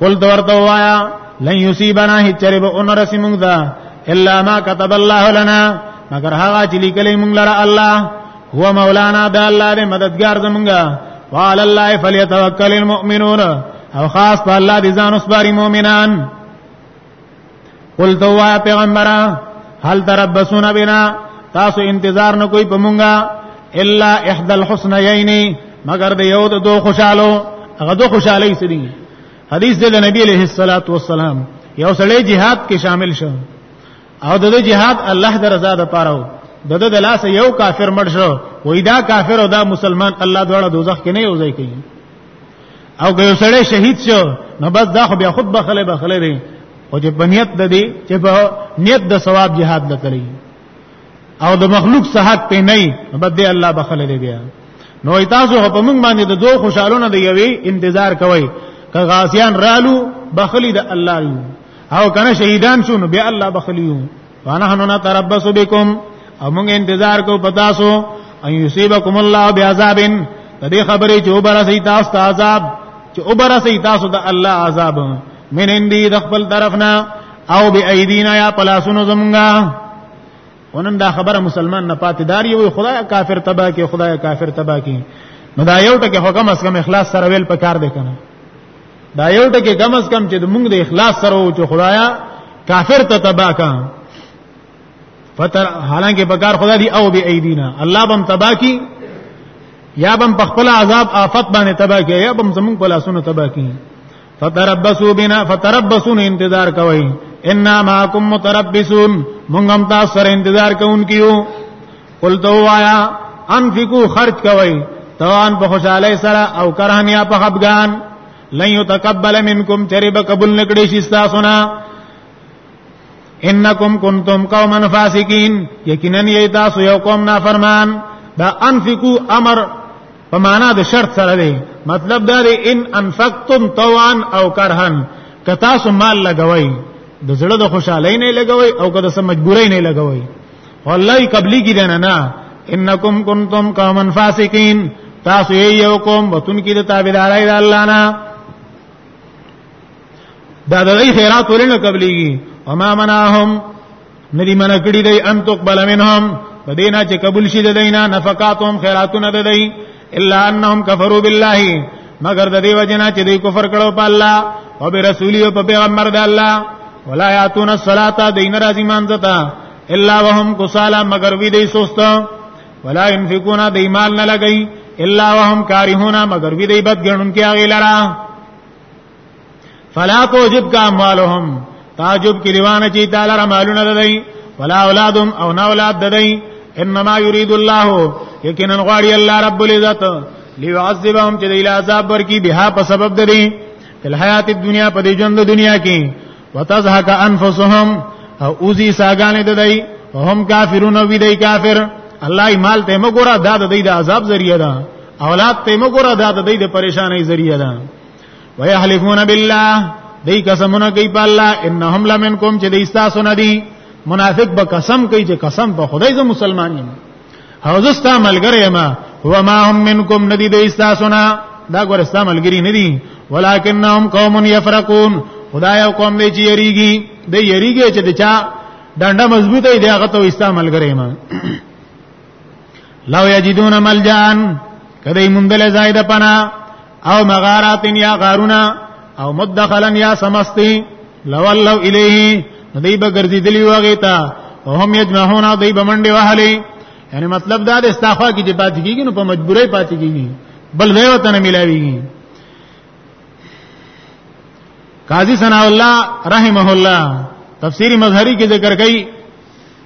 قل دورته وایا لن یصيبنا هچرب ان رسمون ذا الا ما كتب الله لنا مگر هغه چې لیکلې مونږ لره الله هو مولانا دا الله دې مددگار زمونږه وعلى الله فليتوكل المؤمنون او خاص په الله دې ځان وسپاري مؤمنان قل تو یا پیغمبره هل تربصون بنا تاسو انتظار نه کوئی پمونګه الا احدى الحسنيين مگر د یو د دو خوشالو هغه دو خوشالۍ سړي حدیث د نبی عليه الصلاه والسلام یو سړی jihad کې شامل شو او د جهاد الله د رضا د پاره د د لاس یو کافر مړ شو وای دا کافر او دا مسلمان الله دواړه دوزخ کې نه یو ځای کوي او که یو سړی شهید شو نو بس دا خو بیا خود بخله بخله دی او چې بنیت د دې چې په نیت د ثواب جهاد لکړي او د مخلوق صحت په نه بس دې الله بخله دی بیا نو تاسو په موږ باندې د دوه خوشالونو دی یوي انتظار کوئ که غازیان رالو بخلی د الله او کنه شهیدان شونو بیا الله بخلیو ونحن نتربص بكم او موږ انتظار کو پتاسو ان یصيبکم الله بعذاب د دې خبرې چې وبرسي تاسو ته عذاب چې وبرسي تاسو ته الله عذاب من اندی د خپل طرفنا او بی ایدینا یا پلاسونو زمونږه ونن دا خبره مسلمان نه پاتې دار یو خدای کافر تبا کې خدای کافر تبا کې نو دا یو ټکه حکم اسلام اخلاص سره ویل پکار دی کنه دا یو ټکی کم از کم چې موږ د اخلاص سره و چې خدایا کافر ته تبا کا فتر حالانکه بکار خدا دی او بی ایدینا الله بم تبا کی یا بم پخپل عذاب آفت باندې تبا کی یا بم زمون په لاسونو تبا کی فتربصوا بنا فتربصوا انتظار کوي ان معكم متربصون موږ هم تاسو سره انتظار کوونکیو قل تو وایا انفقو خرج کوي توان په خوشاله سره او کرهن یا په خفغان لن يتقبل منکم چرب قبول نکړي شي تاسو نه انکم کنتم قوما فاسقین یقینا یی تاسو یو قوم نافرمان دا انفقو امر په معنا د شرط سره دی مطلب دا دی ان انفقتم طوعا او کرهن که تاسو مال لګوي د زړه د خوشحالۍ نه لګوي او که د سم مجبورۍ نه لګوي والله قبلی کی دینا نه انکم کنتم قوما فاسقین تاسو یو قوم بتون کی د تابعدارای د الله نه دا د خیرات ولنه قبلیږي وما منعهم ندی من کړی دی ان تقبل منهم په دینا چې قبول شي د دینا نفقاتهم خیراتونه د دی الا انهم کفروا بالله مگر د دې وجنا چې دوی کفر کړو په الله او به رسول او په پیغمبر د الله ولا یاتون الصلاه دین راځي مانځتا الا وهم کسالا مگر وی دی سست ولا ينفقون د ایمان نه لګي الا وهم کارهون مگر وی دی بد ګڼون کې هغه لرا فلا توجب کا اموالهم تعجب کې روانه چي تعالی را مالونه ددای ولا اولادهم او نه اولاد ددای انما يريد الله یقینا غواړي الله رب العزت ليعذبهم چې د عذاب ورکی بها په سبب ددی فل حیات الدنیا په دې ژوند دنیا کې وتزهق انفسهم او اوزی ساګانې ددای هم کافرون وی دی کافر الله یې مال ته مګورا دا د دې د عذاب ذریعہ ده اولاد ته مګورا دا د دې د پریشانې ذریعہ ده ويحلفون بالله دای قسمونه کوي په الله انهم لمنکم چې دای تاسو نه دي منافق به قسم کوي چې قسم په خدای زه مسلمان یم حوزستا ملګری ما هو ما هم منکم ندی دای تاسو نه دا ګور استا ملګری نه دي ولکنهم قوم یفرقون خدای او قوم دی چې یریږي دی یریږي چې دچا ډنډه مضبوطه دی هغه ته استا ملګری ما لو یجدون ملجان کدی مندل زائد پنا او مغارات یا غارونه او مدخلا یا سمستی لولو الیه دی به ګرځي دلی وغه تا او هم یجمعون دی به منډه وهلی یعنی مطلب دا د استعفا کې چې پاتې کیږي نو په مجبورۍ پاتې کیږي بل ځای وته نه ملاويږي قاضی ثنا الله رحمه الله تفسیری مظهری کې ذکر کړي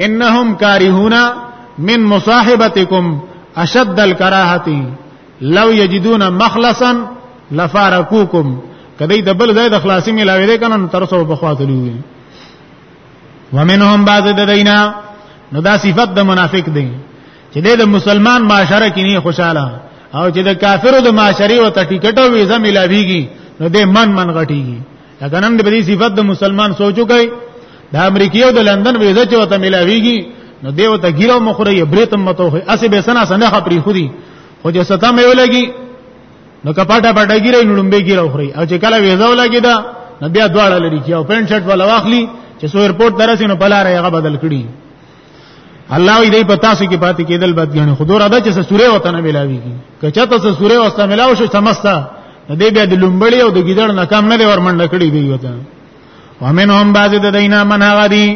انهم کارهون من مصاحبتکم اشد الکراهه لو یجدون مخلصا لفارقوکم کدی د بل ځای د خلاصي ملاوي دي کنه تر څو په خاطرو وي ومنهم بعض د دینا نو دا صفت د منافق دی چې د مسلمان معاشره کې نه خوشاله او چې د کافرو د معاشري او ټیکټو ویزه ملاويږي نو د من من غټيږي دا کنن د دې صفات د مسلمان سوچو کوي د امریکای او د لندن ویزه چې وته ملاویږي نو دیو ته ګیرو مخره یې بریتم متوخه اسې به سنا سنه خپري خوري خو چې ستا مې ولګي نو کپاټه پټه ګیرې نو لمبه ګیرو خوري او چې کله ویزه ولګي دا نو بیا دواړه لري چې او پینټ شرټ ولا واخلي چې سو ایرپورټ درسې نو بلاره هغه بدل کړي الله وی دې پتا سي کې پاتې کېدل بد غني خو دورا د چې سورې وته نه ملاويږي کچا ته سورې وسته ملاو شو سمستا دې بیا د لومبړی او د ګیدړ نه کم نه دی ورمنډه کړی دی وته ومنهم بعض د دینا من هغه دی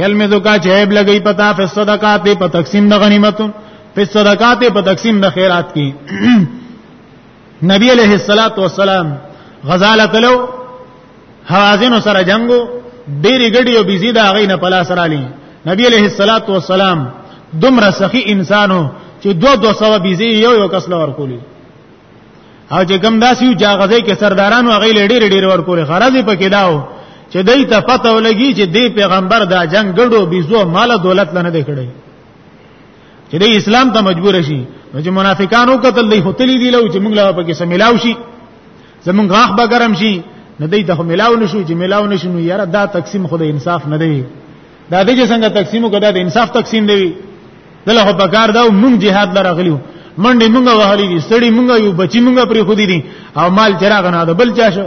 یلمزو کا چهب لګی پتا په صدقات په تقسیم د غنیمتو په صدقات په تقسیم د خیرات کې نبی علیہ الصلات والسلام غزاله تلو حوازن سره جنگو ډېری ګډي او بيزي دا غي نه پلا سره علي نبی علیہ الصلات والسلام دومره سخی انسانو چې دو دو سو بيزي یو یو کس لور کولی او چې کوم داسې یو جاغزه کې سردارانو غي لډي لډي ور کولی خرازي پکې داو چې دای ته پته ولګي چې دی پیغمبر دا جنگ ګډو بيزو مال دولت لنه دی کړی چې د اسلام ته مجبور شي نو چې منافقانو قتل دی هتلی دی لو چې موږ له پکې سملاو شي زمونږ غاخ به ګرم شي نه دی ته ملاو نشو چې ملاو نشو نو یاره دا تقسیم خو د انصاف نه دی دا د چې څنګه تقسیمو کړه د انصاف تقسیم دی دله خو پکار دا مونږ jihad لرغلیو منډه مونږ وهلې دي سړی مونږ یو بچی مونږ پرې خو دي او مال چراغ نه ده بل چا شو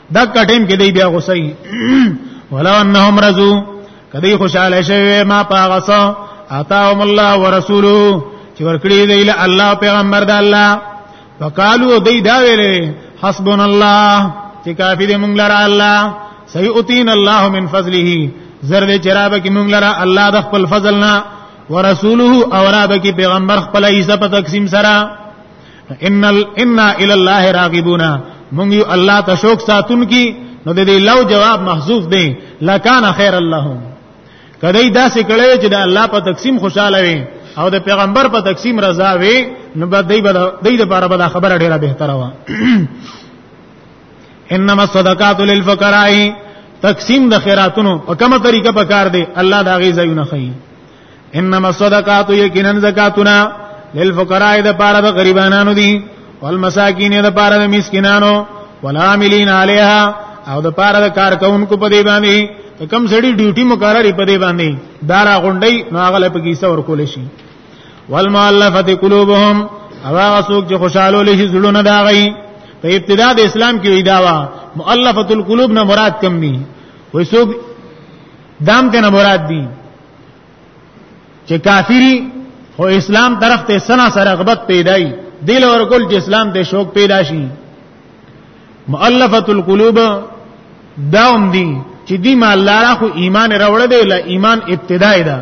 دا کټیم کې دی بیا غوسي ولو انهم رزو کدی خوشاله شوی ما پاغسا اتاهم الله ورسوله چې ورکړي دی له الله پیغمبر د الله وقالو دی دا ویلې حسبنا الله چې کافی دی مونږ لره الله سيؤتين الله من فضله زر دې چرابه کې مونږ لره الله د خپل فضل نه ورسوله اورابه کې پیغمبر خپل حصہ په تقسیم سره ان ان الى الله راغبون مونږ یو الله ته شوق ساتون کی نو د دې لو جواب محذوف دی لکان خیر الله کدی دا سې کړی چې د الله په تقسیم خوشاله وي او د پیغمبر په تقسیم رضا وي نو به دی به دی د بار به خبره ډیره بهتره و انما الصدقات للفقراء تقسیم د خیراتونو په کومه طریقه پکار دی الله دا غي زینه خي انما الصدقات یقینا زکاتنا للفقراء د پاره د غریبانو دي والمساکین د پاره د مسکینانو والعاملین علیها او د پاره د کارکونکو په دی باندې کم سړي ډیوټي مقرری په دی باندې دارا غونډي نو هغه لپاره کیسه ورکول شي والمؤلفه قلوبهم او هغه څوک چې خوشاله لشي زړونه دا غي په ابتدا د اسلام کې وی داوا مؤلفه القلوب نه مراد کم دي وې څوک دام ته نه مراد دي چې کافری خو اسلام طرف ته سنا سره رغبت پیدای دی لور کول چې اسلام ته شوق پیدا شي مؤلفه القلوب داوم دي چې دی ما الله را خو ایمان راوړ دی لا ایمان ابتدای ده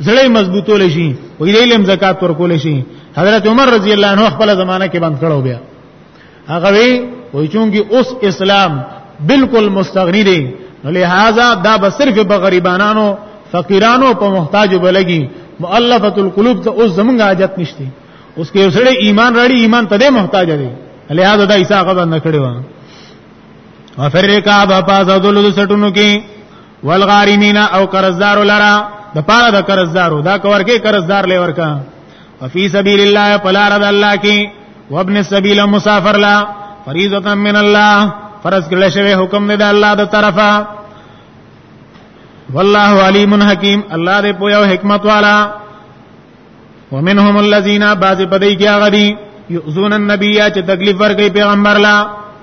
زړه مضبوطول شي وې دې لم زکات ورکول شي حضرت عمر رضی الله عنه خپل زمانہ کې بند کړو بیا هغه وی وای چونکی اوس اسلام بالکل مستغنی دی نو لہذا دا به صرف په غریبانو فقیرانو په محتاج بلګي مؤلفه القلوب ته اوس زمونږ حاجت نشته اوس کې سره ایمان راړي ایمان ته محتاج دی لہذا دا عیسی هغه باندې کړی و وفرقا بپاس او دلو سټونو کې والغارمین او قرضدار لرا د پاره د قرضدارو دا کور کې قرضدار لور کا ففي سبيل الله فلا رد الله کی وابن السبيل مسافر لا فريضه من الله فرض کله شوی حکم نه د الله د طرفه والله علیم حکیم الله دې پویا او حکمت والا ومنهم الذين بعض پدې کې هغه دي یؤذون النبي چې تکلیف ورکړي پیغمبر لا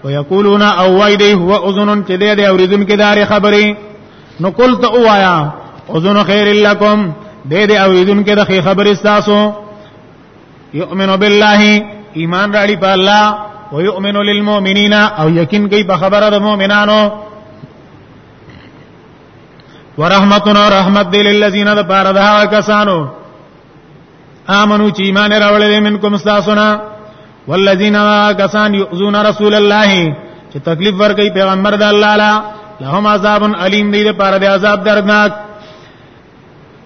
ويقولون او وای دی هو اذن چې دې دې اوریدونکو داري خبره نو قل ته وایا اذن خیر لکم دې دې اوریدون کې د خبرې تاسو یؤمنو بالله ایمان راړي په الله او یؤمنو للمؤمنین او یقین کوي په خبره د مؤمنانو ورحمتنا رحمت دی للذین د پاره د هغه کسانو امنو چې ایمان راوړل منکم استاسنا والذین کسان یؤذون رسول الله چې تکلیف ورکړي پیغمبر د الله لا لهم عذاب الیم دې لپاره د عذاب دردناک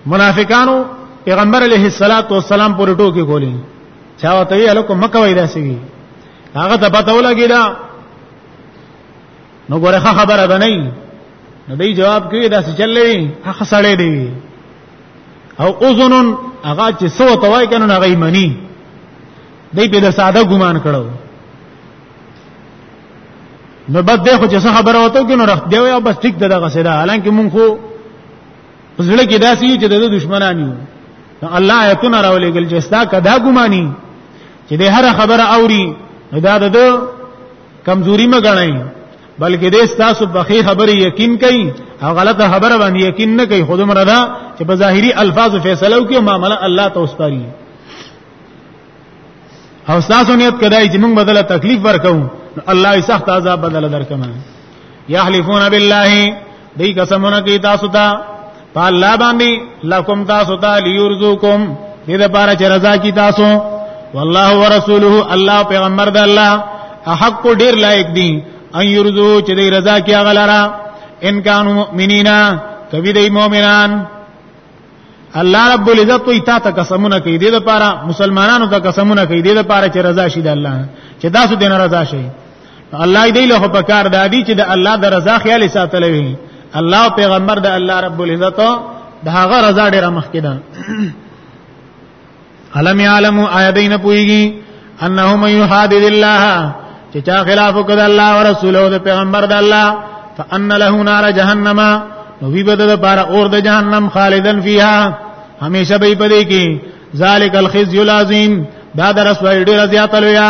منافقانو پیغمبر علیه الصلاۃ والسلام پر ټوکی کولی چا وته یې الکو مکه وای داسي هغه ته پته ولګی دا نو ګوره خبره ده نه نو دی جواب کوي دا څه چلې هغه سړې دی او اذن هغه چې سو توای کنه هغه منی دای په د ساده ګمان کړو نو بد دی خو چې څه خبره وته کې نو رخت دی او بس ټیک دغه سره حالانکه مونږ خو زړه کې داسې چې د دشمنان یو الله آیتونه راولېګل چې ستا کدا ګماني چې د هر خبره اوري دا د کمزوري مګنئ بلکې دې تاسو په خې خبرې یقین کوي او غلطه خبره باندې یقین نه کوي خود مردا چې په ظاهري الفاظو فیصله وکړي او معاملې الله ته وسپاري او تاسو نیت کړئ چې موږ بدله تکلیف ورکو الله یې سخت عذاب بدله درکمه یحلفون بالله دی قسمونه کوي تاسو ته په الله باندې لکم تاسو ته لیرزوکم دې لپاره چې رضا کی تاسو والله ورسوله الله پیغمبر د الله حق ډیر لایق دي ان یرزو چې دې رضا کی غلرا ان کانوا مؤمنینا کوي دې مؤمنان الله رب العزت کوئی تا ته قسمونه کوي دې لپاره مسلمانانو ته قسمونه کوي دې لپاره چې رضا شي د الله چې تاسو دې نه رضا شي الله دې له په کار دادی چې د الله د رضا خیال ساتل وي الله پیغمبر د الله رب العزت د هغه رضا ډیر مخ کې ده علم علم آیدین پویږي انه من یحادد الله چې چا خلاف وکړ الله او رسول او د پیغمبر د الله فان له نار جهنم نو وی بده د پاره اور د جهنم خالدن فیها همیشه به پدې کې ذالک الخزي العظیم دا درس وړي ډیر زیات لویا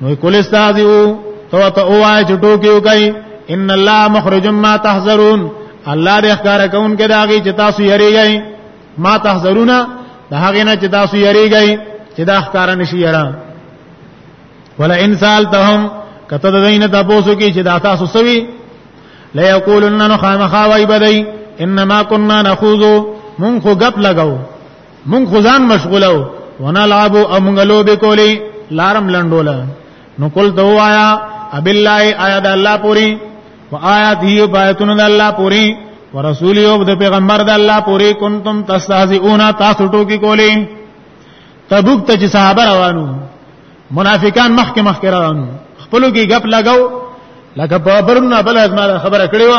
نو کول استاذو تو ته اوای چې ټوکیو کوي ان الله مخرج ما تحذرون الله دې ښکار کون کې داږي چې تاسو یریږئ ما تحذرون دا هغه نه چې تاسو یریږئ چې دا ښکار نشي یرا ولا ان سالتهم کته د دینه تاسو کې چې دا تاسو سوي لا یقولن نو خامخا وای بدی انما كنا نخوض مونږ خو غپ لگاو مونږ خدان مشغولو ونلعب امغلو بکولی لارم لندولا نو کول ته وایا اب الله آیا د الله پوری و آیات هی بایتون د الله پوری ورسول یو د پیغمبر د الله پوری کنتم تستهزئون تاسو ټوکی کولی تبوک ته چې صحابه روانو منافقان مخک مخک روانو خپلو کې غپ لگاو لکه په برنه بل ازمه خبره کړې و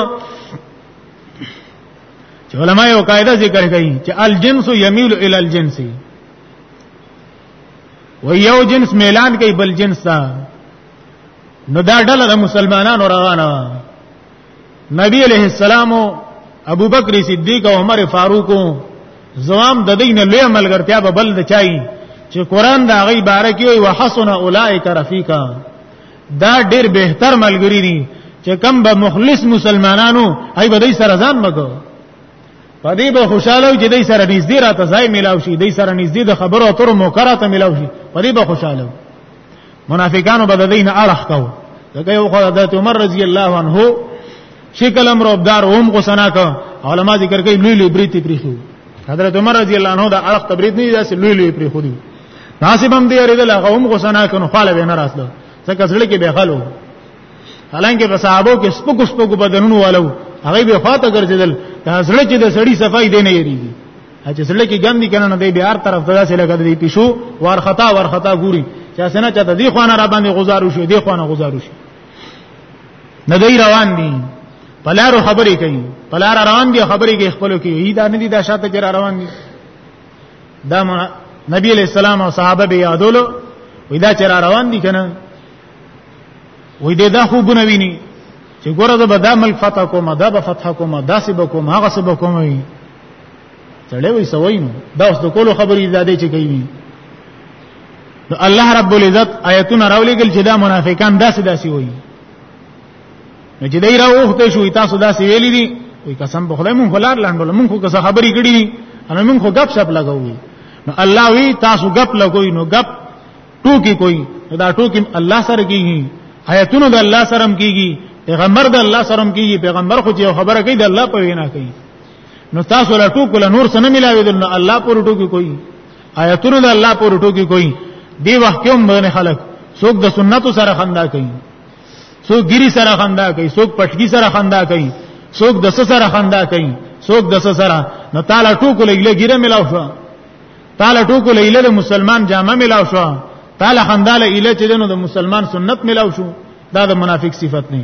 چې علما یو قاعده ذکر کوي چې الجنس یمیل الی الجنس و یو جنس میلان کوي بل جنس ته نو دا ډله د مسلمانانو روانه نبی علیہ السلام ابو بکر صدیق او عمر فاروق زوام د دین لوی ملګرتیا به بل د چای چې قران دا غي بارکی وي وحسن اولائک رفیقا دا ډیر بهتر ملګری دي چې کم به مخلص مسلمانانو هي به دې سره ځان مګو په دې به خوشاله چې دې سره نږدې راته ځای ملاو شي دې سره نږدې د خبرو اترو موقع راته ملاو شي په دې به خوشاله منافقانو به دین اړه کاو دغه یو خدای حضرت عمر رضی الله عنه شکل امر ابدار اوم کو سنا کا علما ذکر کوي لوی لوی بریتی پریخو حضرت عمر رضی الله عنه دا اړه تبرید نه داسې لوی لوی پریخو دي ناسب هم دی ریدل هغه هم غسنا کنو خاله به نه راتلو ځکه زړه کې به خلو حالانکه په صحابه کې سپکو سپکو بدنونو والو هغه به فاته ګرځیدل دا زړه چې د سړی صفای دی نه یریږي چې زړه کې ګم دي کنه دی به هر طرف ته داسې لګا دی پیشو وار خطا وار خطا ګوري چې اسنه چاته دی خوانه را باندې گزارو شو دی خوانه گزارو شو نه دی روان دي پلارو خبرې کوي پلار روان دي خبرې کوي خپل کې دا نه دي دا شاته جرا روان دي دا نبی علیہ السلام او صحابه به یادولو وې دا چر روان دي کنه وې دا خو ګونه ویني چې ګوره زه به دا ملک فتح کوم دا به فتح کوم دا سی به کوم هغه سی به کوم وي سړی وي سوي نو دا اوس د کولو خبرې زیادې چې کوي نو الله رب العزت آیتونه راولېګل چې دا منافقان داسې داسې وایي نو چې دای راوخته شو تاسو دا سی ویلې دي وی قسم په خدای مونږ خلار لاندول مونږ خو څه خبرې کړې دي انا مونږ خو غپ شپ لګوي نو الله وی تاسو غپ لګوي نو غپ ټوکی کوي دا ټوکی الله سره کیږي آیتونه د الله سره کیږي پیغمبر د الله سره کیږي پیغمبر خو چې خبره کوي د الله په وینا کوي نو تاسو لا ټوکو لا نور سره ملاوي دل الله پر ټوکی کوي آیتونه د الله پر ټوکی کوي دی وخت کوم باندې خلک څوک د سنتو سره خندا کوي څوک ګری سره خندا کوي څوک پټکی سره خندا کوي څوک د سره خندا کوي څوک د سره نو تعالی ټوکو لګله ګیره ملاو شو تعالی ټوکو لګله مسلمان جامه ملاو شو تعالی خندا لګله چې د مسلمان سنت ملاو شو دا د منافق صفت نه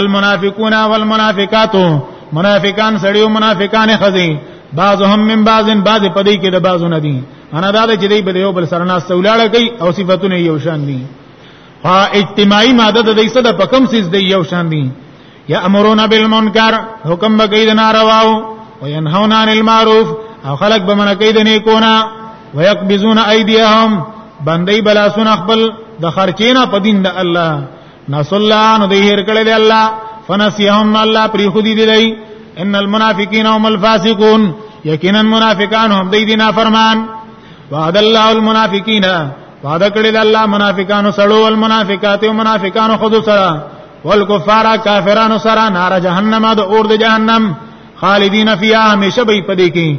المنافقون والمنافقات منافقان سړیو منافقان خزي بعضهم من بعض بعض پدې کې د بعضو نه دي انا دا چې دی په یو بل سره ناس ولاړه کوي او صفاتونه یو شان دي ها اجتماعي ماده د دې سره په کم سیس دی یو شان دي یا امرون بالمنکر حکم بګی د نارواو او ينهون عن المعروف او خلق به منکې د نیکونه ويقبضون ايديهم بندي بلا سن خپل د خرچینا په دین د الله نس الله نو دې هر کړه دې الله فنسيهم الله پری خو دې دی ان المنافقين هم الفاسقون یقینا منافقان هم دې دي نافرمان وعد الله المنافقين وعد کړی دې الله منافقانو سړو المنافقات او منافقانو خود سره والکفار کافرانو سره نار جهنم د اور د جهنم خالدین فیها همیشه به پدې کې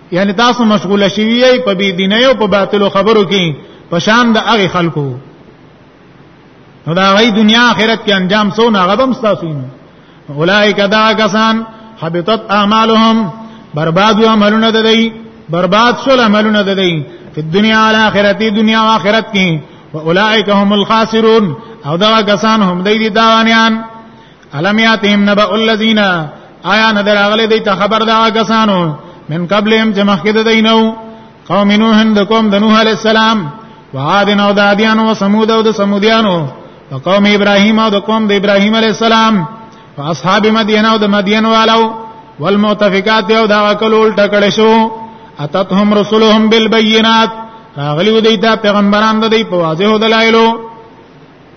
یعنی تاسو مشغوله شوی یی په بی دینه او په باطل خبرو کې په شان د هغه خلکو نو دا غي دنیا آخرت کې انجام سو نه غبم تاسو نه اولائک دا کسان حبطت اعمالهم برباد و عملونه د دی برباد شول عملونه د دی په دنیا او آخرت دنیا او آخرت کې اولائک هم الخاسرون او دا کسان هم دی دي داوانیان علم یاتهم نبأ الذین آیا نظر اغلی دی ته خبر دا کسانو من قبلهم چې مخکې د دینو قوم نوح د قوم د نوح علی السلام وعاد او د عادیان او ثمود او د ثمودیانو او قوم ابراهیم او د قوم د ابراهیم علی السلام واصحاب مدین او د مدین والو والمؤتفقات او د عقل الټه کړه شو اتتهم رسلهم بالبينات راغلی دی ته پیغمبران د دی په واضح دلایلو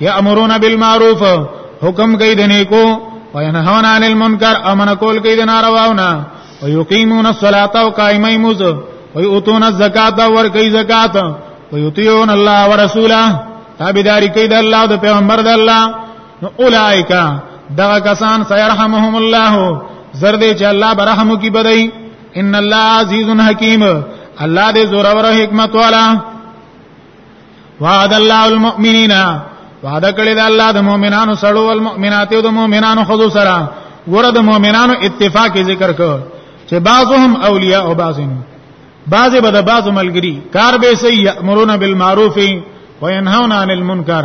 یامرون بالمعروف حکم کوي د نیکو وینهون عن المنکر امن کول کوي د نارواونه ويقيمون الصلاه او قائمي موز ويؤتون الزکات ور کوي زکات ويطيعون الله ورسوله تابعداري کوي د الله او د پیغمبر د الله نو اولائک دغه کسان سيرحمهم الله زرد چې الله برحم کی بدای ان الله عزیز حکیم الله دې زور او حکمت والا وعد الله المؤمنین وعده کړی دا الله د مؤمنانو سره او المؤمنات او د مؤمنانو خذو سره ګوره د مؤمنانو اتفاق ذکر کو چې بعضهم اولیاء او بعضهم بعض به د بعض ملګری کار به سي یامرون بالمعروف و ينهون عن المنکر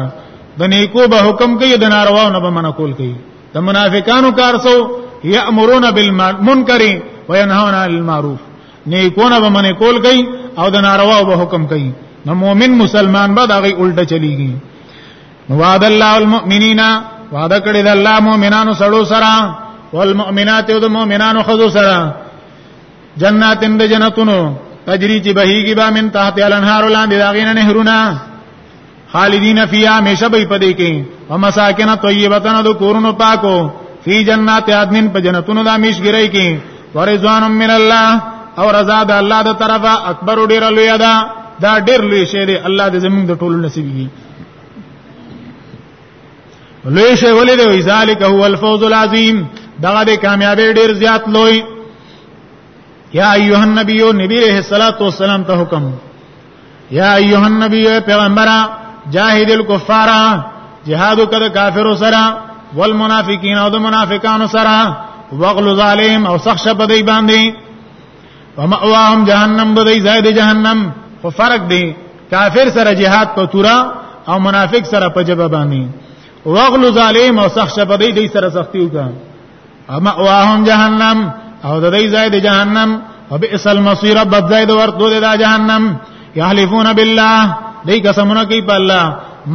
د نیکو به حکم کوي د نارواو نه به منع کول کوي د منافقانو کار سو یامرون بالمنکر و ينهون عن المعروف نیکونه به منې کول کوي او د ناروا به حکم کوي نو مؤمن مسلمان به دا غي الټه چلیږي وعد الله المؤمنین وعد کړی د الله مؤمنانو سره سره والمؤمنات او د مؤمنانو خذو سره جناتن د جنتونو تجری چې بهیږي با من تحت الانهار لاندې داغینه نهرونه خالدین فیها همیشه به پدې کې ومساکن طیبتن د کورونو پاکو فی جنات عدن په جنتونو د میشګری کې ورزوان من الله او رضا د الله د طرفه اکبر ډیر لوی ده دا ډیر لوی شی دی الله دې زموږ د ټولو نصیب کړي لوی شی ولې دی ذالک هو الفوز العظیم دا د کامیابی ډیر زیات لوی یا ایها النبی نبی رحمت الله صلی الله علیه وسلم ته حکم یا ایها النبی پیغمبر جاهد الکفار جهاد کده کافر سره والمنافقین او د منافقانو سره وغلظ علیهم او سخش په دی باندې ومأواهم جهنم بدی زائد جهنم خو فرق دی کافر سره جهاد په تورا او منافق سره په جبه باندې وغلظ علیهم او سخش په دی دی سره سختی وکړه اما واهم جهنم او د دې ځای د جهنم وبئس المصير بد ځای د ورتو د جهنم يحلفون بالله دې قسمونه کوي په الله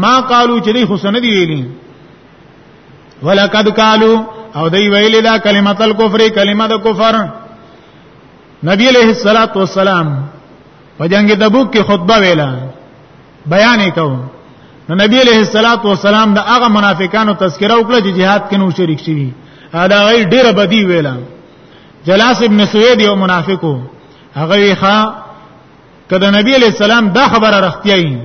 ما قالو چې دې حسن دی ویلي ولقد قالو او دې ویل دا کلمه الکفر کلمه د کفر نبی عليه الصلاه والسلام په جنگ تبوک کې خطبه ویلا بیان یې کوم نو نبی علیہ الصلوۃ والسلام د هغه منافقانو تذکرہ وکړه چې jihad کې نو شریک شوی دا غي ډیره بدی ویلا جلاس ابن سوید یو منافقو هغه ښا کله نبی علیہ السلام دا خبره راختیای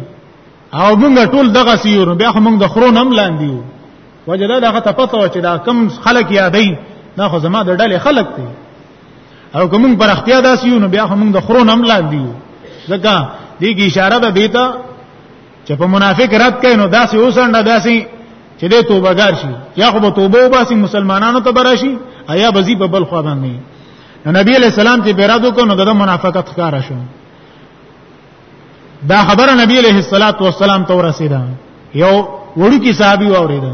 او موږ ټول دغه سیورو بیا خو موږ د خرون هم لاندې یو وجدا دغه ته پته و چې دا کم خلک یادای نه خو زما د ډلې خلک دي او کوم پر اختیا داسې یو نو بیا هم د خرون هم لاندې یو ځکه دې کې اشاره ده دیتا چې په منافق رد کین نو داسې اوسنده داسې چې دې توبه ګار شي یا خو به توبه وباسي مسلمانانو ته براشي ایا بزی په بل خو باندې نو نبی علیہ السلام چې بیرادو کو نو د منافقت ښکارا شو دا خبره نبی علیہ الصلوۃ والسلام ته ورسیده یو وړو کې صحابي واوریده